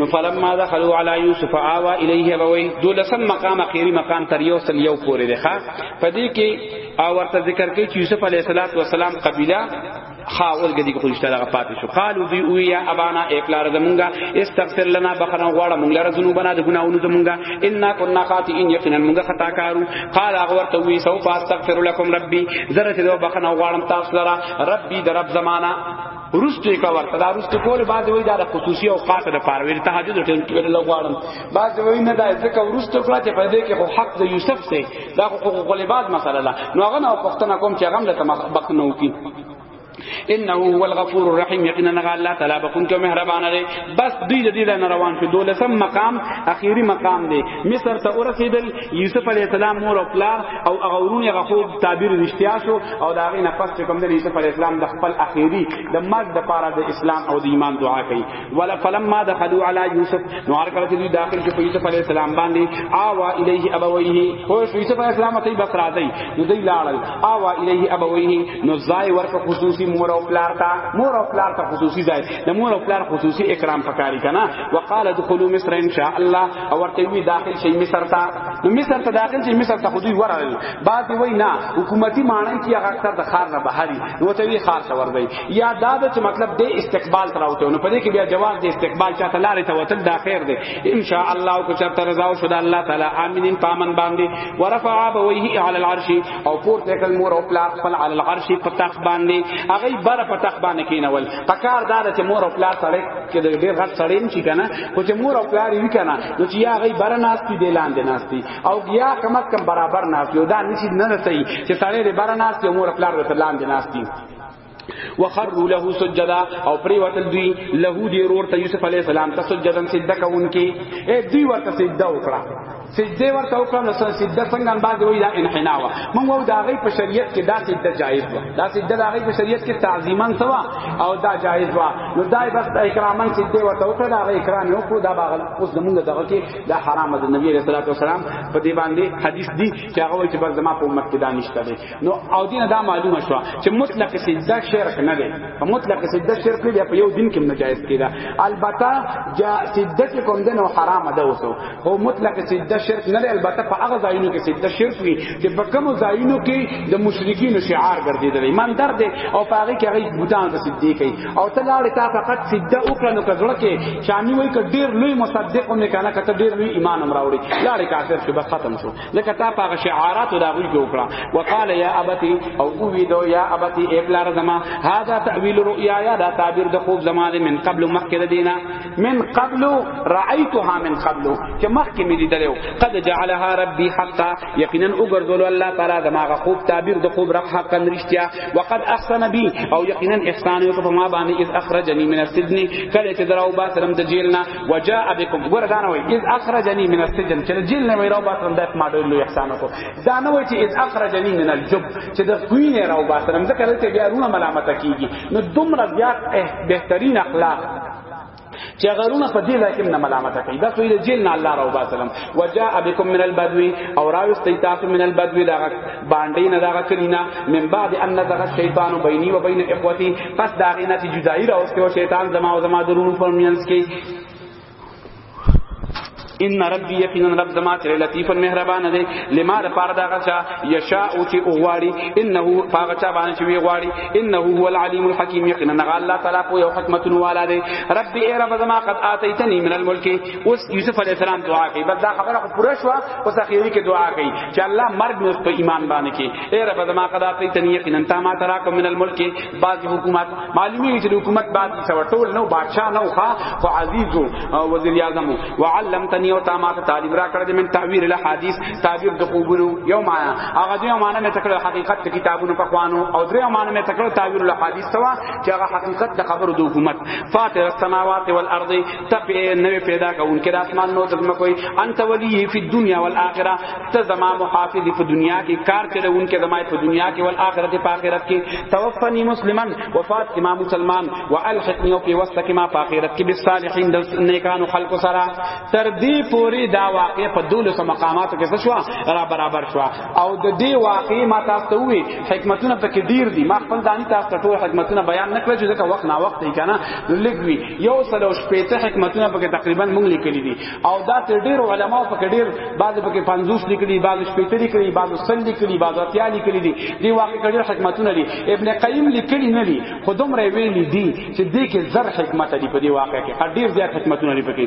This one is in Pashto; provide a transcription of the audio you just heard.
نو فلما دخلوا على يوسف آوا الیه بوي دولسم مقام اخیری مقام تر یو سل یو پورې ده ښا پدې کې او ورته ذکر کوي چې یوسف علیه السلام قبیله خاول گدی کو رشتہ دغه پاتې شو قالو دی او یا ابانا اپلار زمونږه استغفر لنا بخنا غواړه مونږ لره ذنوبنا د ګناونو زمونږه ان كنا خاطئين یقینا مونږه خطا کارو قال اغور ته وی سو استغفر لكم ربي زره ته بخنا غواړم تاسو لره ربي در رب زمانہ ورستو یې کا ورته دا ورستو کول بعد وای دا د خصوصي او قات د پاره ویل تهجد ټیم کې ویل غواړم بعد وای نه دا ځکه ورستو کړه چې په دې کې خو حق د یوسف سي دا خو خو غلیبات مسله ده نو هغه نه پښتنه کوم چې هغه له تمخ بخنو کی انه هو الغفور الرحیم یقینا الله تعالی بخون کو مهربان دی بس دوی د دې نه روان شو دولسم مقام اخیری مقام دی مصر ته ورسیدل یوسف علی السلام مور او پلار او هغه ورونه هغه خو تعبیر رښتیا شو او دا غي نه پس کوم د یوسف علی السلام د خپل اخیری د مرګ د پاره د اسلام او د ایمان دعا کوي ولا فلما دخلوا علی یوسف نو هر کله چې داخل شو په یوسف علی السلام باندې آوا الیه ابویه هو یوسف علی السلام ته بس راځي نو دی لاړل آوا الیه ابویه نو ځای ورکه خصوصي مور او پلار ته مور او پلار ته خصوصي ځای د مور او پلار خصوصي اکرام پکاري کنه وقال ادخلوا مصر ان شاء الله او ورته وی داخل شي مصر ته نو مصر ته داخل شي مصر ته خودی ورغل بعد وی نه حکومتي معنی کې هغه اکثر د خار نه بهاري نو ته وی خار ته ورغی یا دا د چې مطلب د استقبال تر اوته نو پدې کې بیا جواز د استقبال چاته لارې ته وتل دا خیر دی ان شاء الله کو چرته رضا او شد الله تعالی امین پامن باندې ورفع ابويه على العرش او پور ته کل مور او پلا خپل على العرش پتاخ باندې هغه بر پتاخ باندې کینول پکار دا چې مور او پلا سره کې ډېر غټ سړی نشي کنه خو چې مور او پلار یې وکنه نو چې یا غي بر ناشتي دی لاندې ناشتي او یا کم از کم برابر ناشتي دا نشي نه رسي چې سړی دې بر ناشتي مور او پلار دې لاندې ناشتي وخروا له سجدا او پری وتل دوی له دی رور ته یوسف علی السلام ته سجدن سجده کوونکی اے دوی ورته سجده وکړه سجده ورته وکړه نو سجده څنګه باندې وای دا انحنا وا موږ وو دا غي په شریعت کې دا سجده جایز وا دا سجده دا غي په شریعت کې تعظیما سوا او دا جایز وا نو دا بس اکراما سجده ورته وکړه دا غي اکرام یو کو دا باغ اوس زمونږ دغه کې دا حرام د نبی رسول الله صلی الله علیه وسلم په دی باندې حدیث دی چې هغه چې بس زما په امت کې دا نشته نو او دینه دا معلومه شو چې مطلق سجده شرک نه دی په مطلق سجده شرک دی په یو دین کې ناجایز کیدا البته جا سجده کې کوم دنه حرام ده اوسو هو مطلق سجده شرک نه دی البته په هغه ځایونو کې سجده شرک وی چې په کوم ځایونو کې د مشرکین شعار ګرځیدل ایمان درد او په هغه کې هغه بوتان د سجده کوي او ته لاړې تا فقط سجده وکړه نو کزړه کې چانی وای ک ډیر لوی مصدق هم نه کنه کته ډیر لوی ایمان هم راوړي لاړې کافر شو بس ختم شو لکه تا پاغه شعارات دا غوی کې وکړه وقال یا ابتی او او وی دو یا ابتی ای پلار زما هاذا تعویل رؤیا یا دا تعبیر د خوب زما د من قبل مخکې دینا من قبل رایتها من قبل چې مخکې مې لیدلو قد جعلها ربی حقا یقینا وګرځول الله تعالی زما غ خوب تعبیر د خوب رب حقا رښتیا وقد احسن بی او یقینا احسان یو په ما باندې اذ اخرجنی من السجن کله چې دراو با سلام د جیلنا وجاء بكم ګور دا نه وای اذ اخرجني من السجن چې جیل نه وای راو باسم دا ما ډېر لوی احسان وکړو دا نه وای چې اذ اخرجني من الجب چې د کوی نه راو باسم ځکه دلته بیا رونه ملامت کیږي نو دومره زیات بهترین اخلاق چې غرونه په دې لکه نه ملامت کوي دا سوی د جیل نه الله راو باسلم وجاء بكم من البدو او راوستي تاسو من البدو دا باندې نه دغه کلینا من بعد ان دغه شیطان بیني و بین اخوتی پس دا غینه چې جدائی راوسته شیطان زما او زما درونو پر مینس کې ان ربی یقینا رب زما چې لطیف مهربان دی لما د پاره دا غچا یشاء او چې اوغواړي انه پاغه چا باندې چې وی غواړي انه هو العلیم الحکیم یقینا الله تعالی په یو حکمت والا دی ربی ای رب زما قد اتیتنی من الملک اوس یوسف علی السلام دعا کوي بس دا خبره خو پوره شو اوس اخیری کې دعا کوي چې الله مرګ اوس په ایمان باندې کې اے رب زما قضا ته تنی یقینا تا ما ترا کوم من الملک باز حکومت معلومی چې حکومت بعد څه ټول نو بادشاہ نو خا خو عزیز او وزیر اعظم وعلمتنی او تا ما ته تعلیم را کړ دې من تعبیر الحدیث تعبیر د قبولو یو معنا هغه دې معنا مې تکړه حقیقت ته کتابونو په خوانو او درې معنا مې تکړه تعبیر الحدیث توا چې هغه حقیقت د خبرو د حکومت فاتر السماوات والارض تپ نوې پیدا کونکي د اسمان نو تر مکو انت ولی فی دنیا والآخرہ ته زما محافظ په دنیا کې کار چلوونکي زما په دنیا کې والآخرت په آخرت کې توفنی مسلمان وفات امام مسلمان والحقنی او په وسط کې ما په آخرت کې بالصالحین د نیکانو خلق سره تر دې پوری دا واقع په دولس مقاماتو کې شو را برابر شو او د دې واقع ما تاسو ته وی حکمتونه پکې ډیر دي ما خپل دانی تاسو ته ټول حکمتونه بیان نکړل چې ځکه وخت نا وخت یې کنه لګوي یو سل او شپېته حکمتونه پکې تقریبا مونږ لیکلي دي او دا تر ډیرو علماو پکې ډیر بعض پکې 50 لیکلي بعض شپېته لیکلي بعض سل لیکلي بعض اتیا لیکلي دي دی واقع ډیر حکمتونه دي ابن قیم لیکلي نه دي خودم ری ویلي دي چې دې کې زر حکمت دي په دې واقع کې ډیر زیات حکمتونه دي پکې